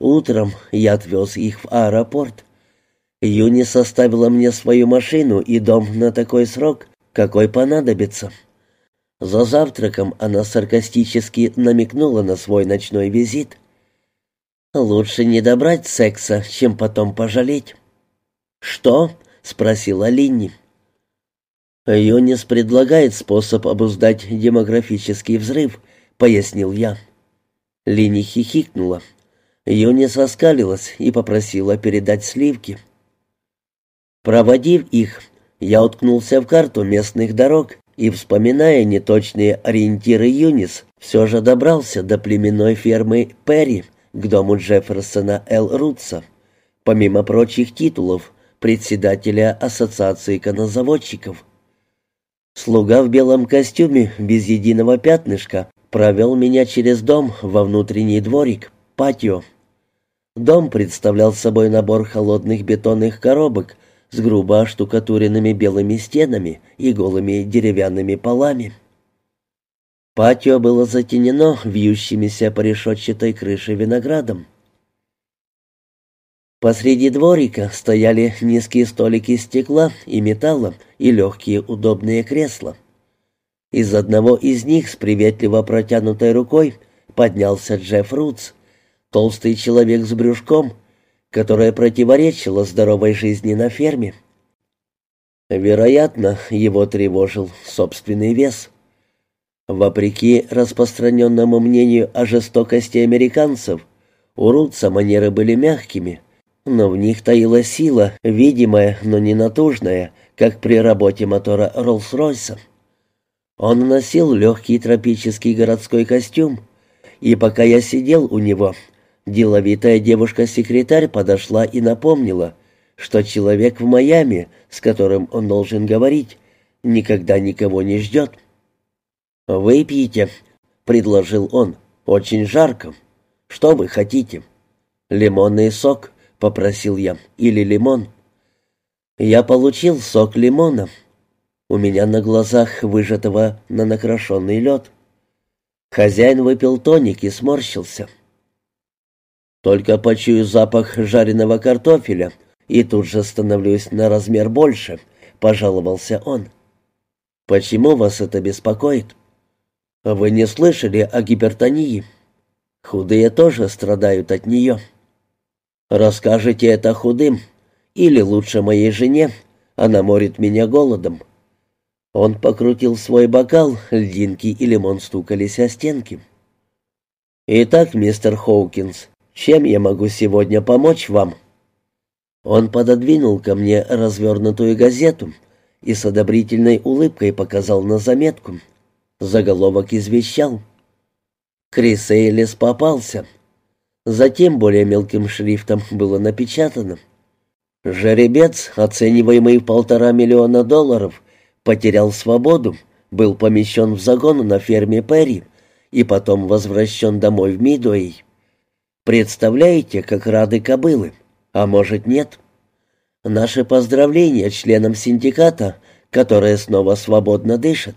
Утром я отвез их в аэропорт. Юни составила мне свою машину и дом на такой срок, какой понадобится. За завтраком она саркастически намекнула на свой ночной визит. «Лучше не добрать секса, чем потом пожалеть». «Что?» — спросила Линни. «Юнис предлагает способ обуздать демографический взрыв», — пояснил я. Линни хихикнула. Юнис оскалилась и попросила передать сливки. Проводив их, я уткнулся в карту местных дорог и, вспоминая неточные ориентиры Юнис, все же добрался до племенной фермы Перри к дому Джефферсона Л. Рутса. Помимо прочих титулов, председателя Ассоциации конозаводчиков. Слуга в белом костюме, без единого пятнышка, провел меня через дом во внутренний дворик, патио. Дом представлял собой набор холодных бетонных коробок с грубо оштукатуренными белыми стенами и голыми деревянными полами. Патио было затенено вьющимися по решетчатой крыше виноградом. Посреди дворика стояли низкие столики стекла и металла и легкие удобные кресла. Из одного из них с приветливо протянутой рукой поднялся Джефф Рутс, толстый человек с брюшком, которое противоречило здоровой жизни на ферме. Вероятно, его тревожил собственный вес. Вопреки распространенному мнению о жестокости американцев, у Рутса манеры были мягкими — но в них таилась сила, видимая, но не натужная, как при работе мотора Роллс-Ройса. Он носил легкий тропический городской костюм, и пока я сидел у него, деловитая девушка-секретарь подошла и напомнила, что человек в Майами, с которым он должен говорить, никогда никого не ждет. «Выпьете», — предложил он, — «очень жарко. Что вы хотите?» «Лимонный сок», — попросил я, — «или лимон». Я получил сок лимона. У меня на глазах выжатого на накрашенный лед. Хозяин выпил тоник и сморщился. Только почую запах жареного картофеля и тут же становлюсь на размер больше, — пожаловался он. «Почему вас это беспокоит?» «Вы не слышали о гипертонии? Худые тоже страдают от нее». Расскажите это худым, или лучше моей жене, она морит меня голодом». Он покрутил свой бокал, льдинки и лимон стукались о стенки. «Итак, мистер Хоукинс, чем я могу сегодня помочь вам?» Он пододвинул ко мне развернутую газету и с одобрительной улыбкой показал на заметку. Заголовок извещал. Крис Эйлис попался. Затем более мелким шрифтом было напечатано. Жеребец, оцениваемый в полтора миллиона долларов, потерял свободу, был помещен в загон на ферме Перри и потом возвращен домой в Мидуэй. Представляете, как рады кобылы? А может, нет? Наши поздравления членам синдиката, которые снова свободно дышат.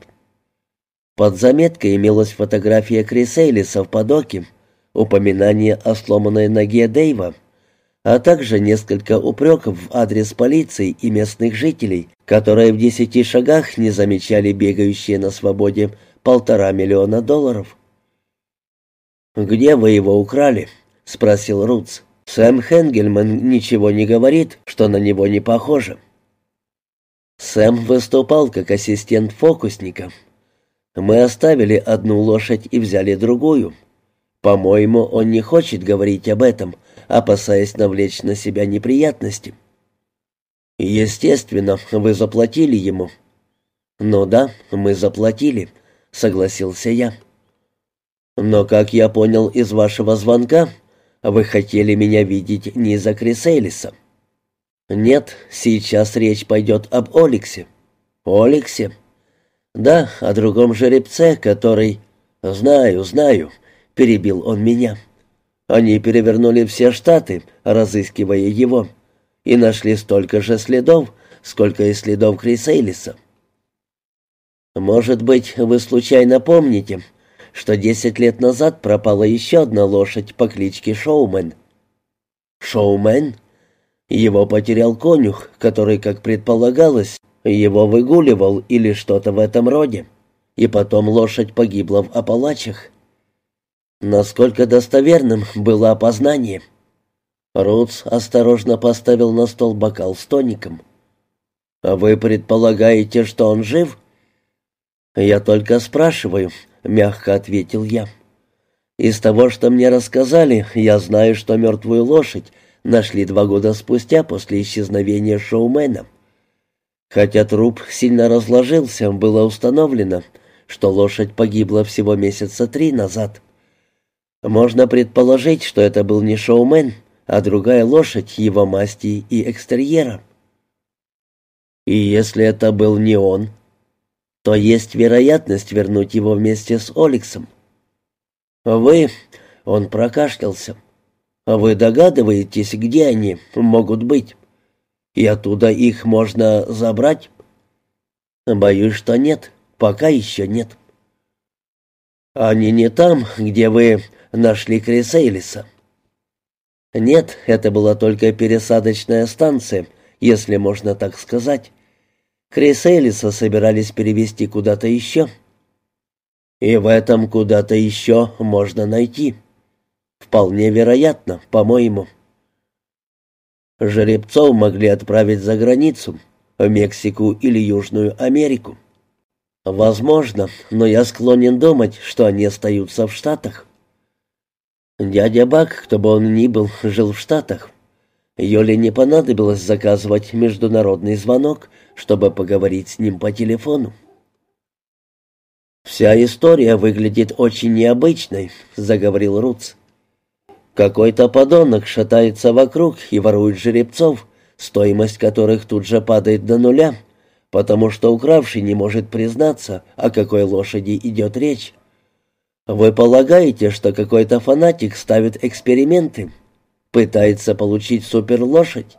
Под заметкой имелась фотография Крисейлиса в подоке, упоминание о сломанной ноге Дэйва, а также несколько упреков в адрес полиции и местных жителей, которые в десяти шагах не замечали бегающие на свободе полтора миллиона долларов. «Где вы его украли?» — спросил Рутс. «Сэм Хенгельман ничего не говорит, что на него не похоже». Сэм выступал как ассистент фокусника. Мы оставили одну лошадь и взяли другую. По-моему, он не хочет говорить об этом, опасаясь навлечь на себя неприятности. Естественно, вы заплатили ему. Ну да, мы заплатили, согласился я. Но, как я понял из вашего звонка, вы хотели меня видеть не за Крисейлиса. Нет, сейчас речь пойдет об Оликсе. Оликсе? Да, о другом жеребце, который... Знаю, знаю, — перебил он меня. «Они перевернули все штаты, разыскивая его, и нашли столько же следов, сколько и следов Крисейлиса. Может быть, вы случайно помните, что десять лет назад пропала еще одна лошадь по кличке Шоумен? Шоумен? Его потерял конюх, который, как предполагалось, его выгуливал или что-то в этом роде. И потом лошадь погибла в Апалачах. Насколько достоверным было опознание? Рутс осторожно поставил на стол бокал с тоником. «А «Вы предполагаете, что он жив?» «Я только спрашиваю», — мягко ответил я. «Из того, что мне рассказали, я знаю, что мертвую лошадь нашли два года спустя после исчезновения шоумена. Хотя труп сильно разложился, было установлено, что лошадь погибла всего месяца три назад. Можно предположить, что это был не шоумен, а другая лошадь его масти и экстерьера. И если это был не он, то есть вероятность вернуть его вместе с Оликсом. Вы, он прокашлялся, вы догадываетесь, где они могут быть? И оттуда их можно забрать? Боюсь, что нет, пока еще нет. Они не там, где вы нашли Крисейлиса. Нет, это была только пересадочная станция, если можно так сказать. Крисейлиса собирались перевести куда-то еще. И в этом куда-то еще можно найти. Вполне вероятно, по-моему. Жеребцов могли отправить за границу, в Мексику или Южную Америку. Возможно, но я склонен думать, что они остаются в Штатах. Дядя Бак, кто бы он ни был, жил в Штатах. Йоле не понадобилось заказывать международный звонок, чтобы поговорить с ним по телефону. «Вся история выглядит очень необычной», — заговорил Руц. «Какой-то подонок шатается вокруг и ворует жеребцов, стоимость которых тут же падает до нуля, потому что укравший не может признаться, о какой лошади идет речь. Вы полагаете, что какой-то фанатик ставит эксперименты, пытается получить суперлошадь?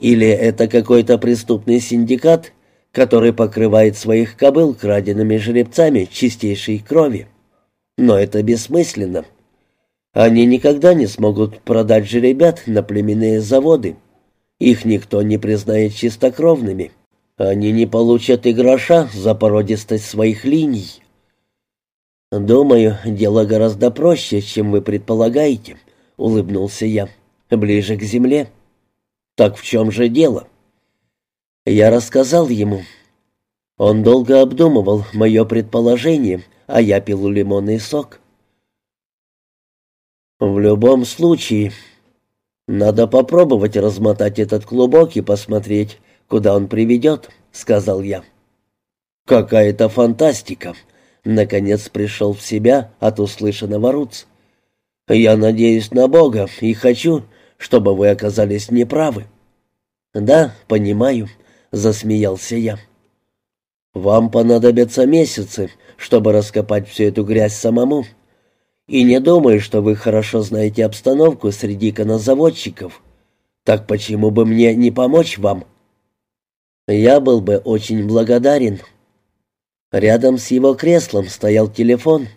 Или это какой-то преступный синдикат, который покрывает своих кобыл краденными жеребцами чистейшей крови? Но это бессмысленно. Они никогда не смогут продать жеребят на племенные заводы. Их никто не признает чистокровными. Они не получат и гроша за породистость своих линий. «Думаю, дело гораздо проще, чем вы предполагаете», — улыбнулся я. «Ближе к земле». «Так в чем же дело?» Я рассказал ему. Он долго обдумывал мое предположение, а я пил лимонный сок. «В любом случае, надо попробовать размотать этот клубок и посмотреть, куда он приведет», — сказал я. «Какая-то фантастика», наконец пришел в себя от услышанного Руц. «Я надеюсь на Бога и хочу, чтобы вы оказались неправы». «Да, понимаю», — засмеялся я. «Вам понадобятся месяцы, чтобы раскопать всю эту грязь самому. И не думаю, что вы хорошо знаете обстановку среди конозаводчиков. Так почему бы мне не помочь вам?» «Я был бы очень благодарен», Рядом с его креслом стоял телефон.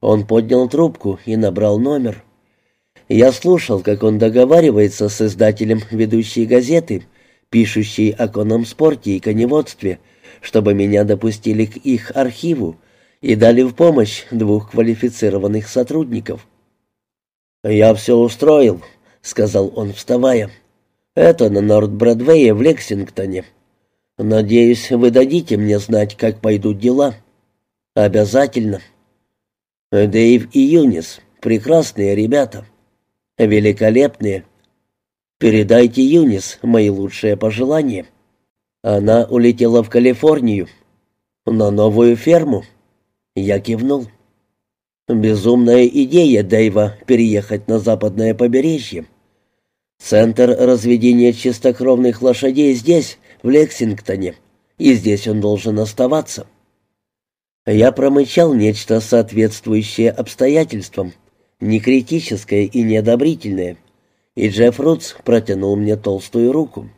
Он поднял трубку и набрал номер. Я слушал, как он договаривается с издателем ведущей газеты, пишущей о конном спорте и коневодстве, чтобы меня допустили к их архиву и дали в помощь двух квалифицированных сотрудников. «Я все устроил», — сказал он, вставая. «Это на Норд-Бродвее в Лексингтоне. Надеюсь, вы дадите мне знать, как пойдут дела. Обязательно. Дэйв и Юнис — прекрасные ребята. Великолепные. Передайте Юнис мои лучшие пожелания. Она улетела в Калифорнию. На новую ферму. Я кивнул. Безумная идея Дэйва переехать на западное побережье. Центр разведения чистокровных лошадей здесь, в Лексингтоне, и здесь он должен оставаться. Я промычал нечто соответствующее обстоятельствам, не критическое и неодобрительное, и Джефф Рутс протянул мне толстую руку.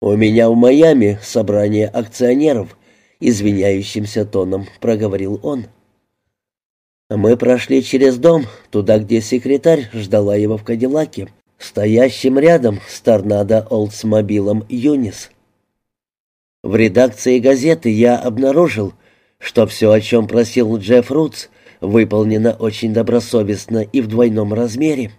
«У меня в Майами собрание акционеров», — извиняющимся тоном проговорил он. Мы прошли через дом, туда, где секретарь ждала его в Кадиллаке, стоящим рядом с торнадо Олдсмобилом Юнис. В редакции газеты я обнаружил, что все, о чем просил Джефф Рутс, выполнено очень добросовестно и в двойном размере.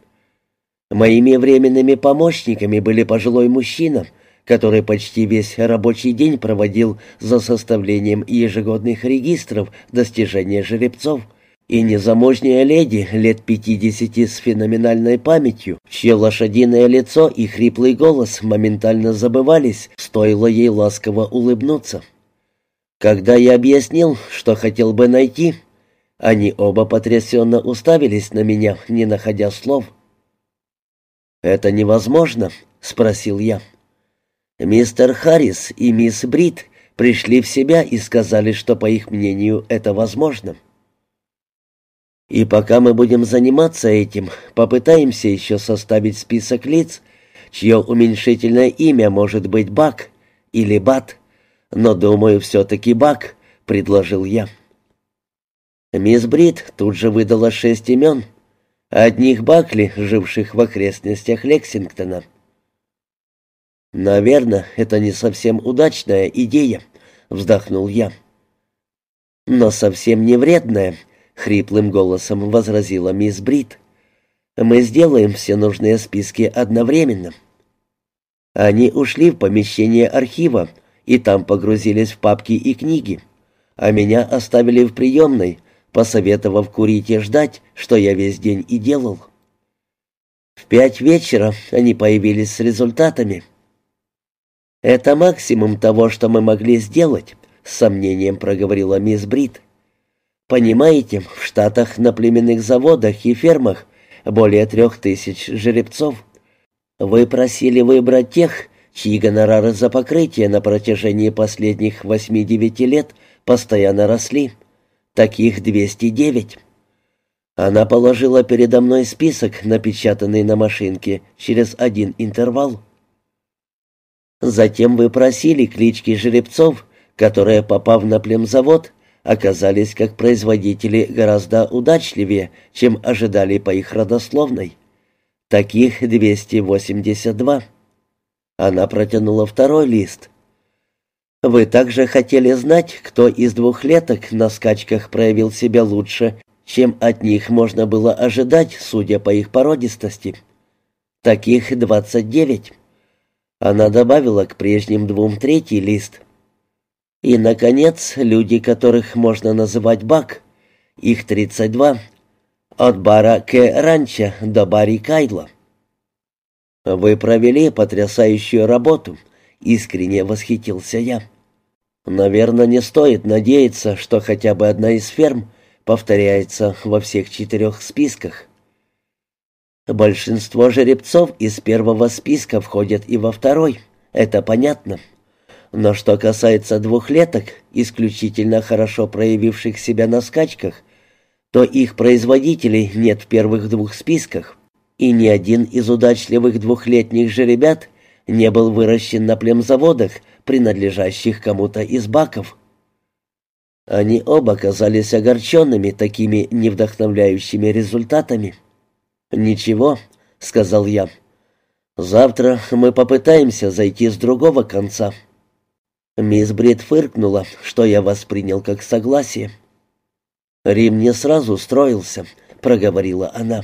Моими временными помощниками были пожилой мужчина, который почти весь рабочий день проводил за составлением ежегодных регистров достижения жеребцов, и незамужняя леди лет пятидесяти с феноменальной памятью, чье лошадиное лицо и хриплый голос моментально забывались, стоило ей ласково улыбнуться. Когда я объяснил, что хотел бы найти, они оба потрясенно уставились на меня, не находя слов. «Это невозможно?» — спросил я. Мистер Харрис и мисс Брит пришли в себя и сказали, что, по их мнению, это возможно. И пока мы будем заниматься этим, попытаемся еще составить список лиц, чье уменьшительное имя может быть Бак или Бат, но, думаю, все-таки Бак, — предложил я. Мисс Брит тут же выдала шесть имен, одних Бакли, живших в окрестностях Лексингтона. «Наверное, это не совсем удачная идея», — вздохнул я. «Но совсем не вредная», — хриплым голосом возразила мисс Брит. «Мы сделаем все нужные списки одновременно». Они ушли в помещение архива и там погрузились в папки и книги, а меня оставили в приемной — посоветовав курить и ждать, что я весь день и делал. В пять вечера они появились с результатами. «Это максимум того, что мы могли сделать», — с сомнением проговорила мисс Брит. «Понимаете, в Штатах на племенных заводах и фермах более трех тысяч жеребцов. Вы просили выбрать тех, чьи гонорары за покрытие на протяжении последних восьми-девяти лет постоянно росли. Таких 209. Она положила передо мной список, напечатанный на машинке, через один интервал. Затем вы просили клички жеребцов, которые, попав на племзавод, оказались как производители гораздо удачливее, чем ожидали по их родословной. Таких 282. Она протянула второй лист. Вы также хотели знать, кто из двухлеток на скачках проявил себя лучше, чем от них можно было ожидать, судя по их породистости. Таких двадцать девять. Она добавила к прежним двум третий лист. И, наконец, люди, которых можно называть Бак. Их тридцать два. От бара К. Ранча до Барри Кайдла. «Вы провели потрясающую работу», — искренне восхитился я. Наверное, не стоит надеяться, что хотя бы одна из ферм повторяется во всех четырех списках. Большинство жеребцов из первого списка входят и во второй, это понятно. Но что касается двухлеток, исключительно хорошо проявивших себя на скачках, то их производителей нет в первых двух списках, и ни один из удачливых двухлетних жеребят не был выращен на племзаводах, принадлежащих кому-то из баков. Они оба казались огорченными такими невдохновляющими результатами. «Ничего», — сказал я. «Завтра мы попытаемся зайти с другого конца». Мисс Брит фыркнула, что я воспринял как согласие. «Рим не сразу строился», — проговорила она.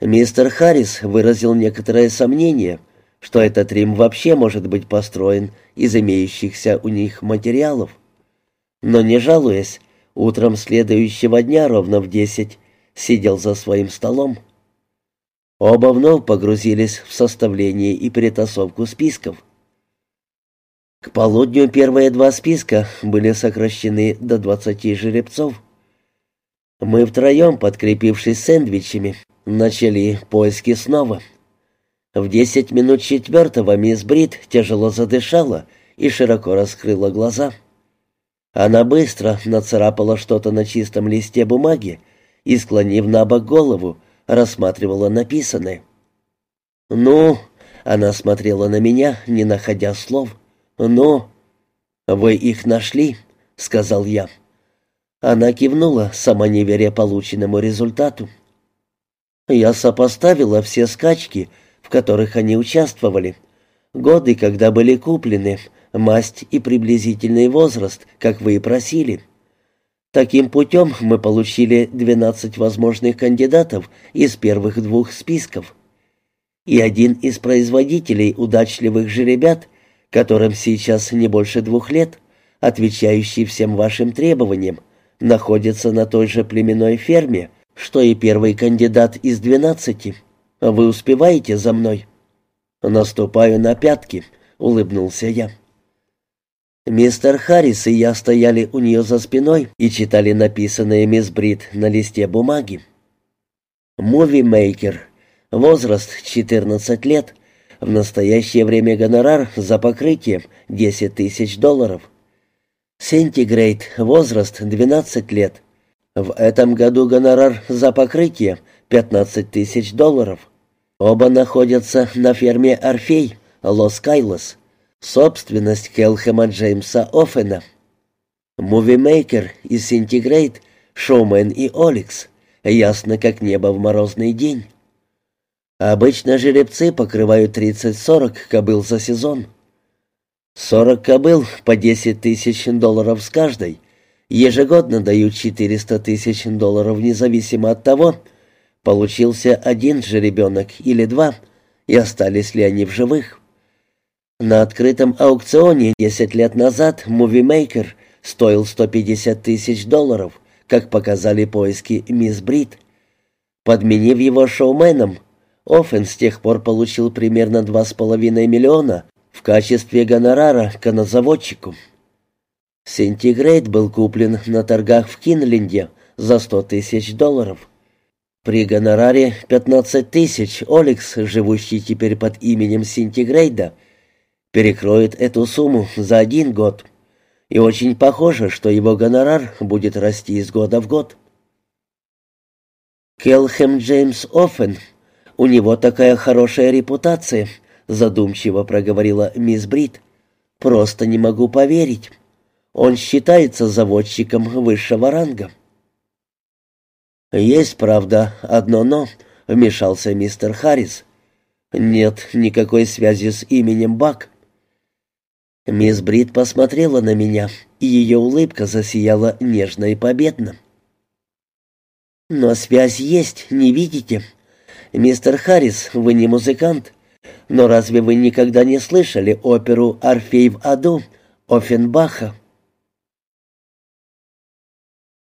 Мистер Харрис выразил некоторое сомнение — что этот Рим вообще может быть построен из имеющихся у них материалов. Но не жалуясь, утром следующего дня ровно в десять сидел за своим столом. Оба вновь погрузились в составление и перетасовку списков. К полудню первые два списка были сокращены до двадцати жеребцов. Мы втроем, подкрепившись сэндвичами, начали поиски снова — в десять минут четвертого мисс Брит тяжело задышала и широко раскрыла глаза. Она быстро нацарапала что-то на чистом листе бумаги и, склонив на бок голову, рассматривала написанное. «Ну?» — она смотрела на меня, не находя слов. «Ну?» «Вы их нашли?» — сказал я. Она кивнула, сама не веря полученному результату. Я сопоставила все скачки, в которых они участвовали, годы, когда были куплены, масть и приблизительный возраст, как вы и просили. Таким путем мы получили 12 возможных кандидатов из первых двух списков. И один из производителей удачливых жеребят, которым сейчас не больше двух лет, отвечающий всем вашим требованиям, находится на той же племенной ферме, что и первый кандидат из двенадцати. Вы успеваете за мной?» «Наступаю на пятки», — улыбнулся я. Мистер Харрис и я стояли у нее за спиной и читали написанное мисс Брит на листе бумаги. «Муви-мейкер. Возраст 14 лет. В настоящее время гонорар за покрытие 10 тысяч долларов. Centigrade. Возраст 12 лет. В этом году гонорар за покрытие 15 тысяч долларов. Оба находятся на ферме «Орфей», Лос-Кайлос. Собственность Келхема Джеймса Оффена. Moviemaker и Centigrade, Шоумен и Оликс. Ясно, как небо в морозный день. Обычно жеребцы покрывают 30-40 кобыл за сезон. 40 кобыл по 10 тысяч долларов с каждой. Ежегодно дают 400 тысяч долларов независимо от того, получился один жеребенок или два, и остались ли они в живых. На открытом аукционе 10 лет назад «Мувимейкер» стоил 150 тысяч долларов, как показали поиски «Мисс Брит». Подменив его шоуменом, Оффен с тех пор получил примерно 2,5 миллиона в качестве гонорара конозаводчику. Сентигрейд был куплен на торгах в Кинленде за 100 тысяч долларов. При гонораре 15 тысяч Оликс, живущий теперь под именем Сентигрейда, перекроет эту сумму за один год. И очень похоже, что его гонорар будет расти из года в год. Келхэм Джеймс Оффен, у него такая хорошая репутация —— задумчиво проговорила мисс Брит. «Просто не могу поверить. Он считается заводчиком высшего ранга». «Есть, правда, одно «но», — вмешался мистер Харрис. «Нет никакой связи с именем Бак». Мисс Брит посмотрела на меня, и ее улыбка засияла нежно и победно. «Но связь есть, не видите? Мистер Харрис, вы не музыкант, но разве вы никогда не слышали оперу «Орфей в аду» Оффенбаха?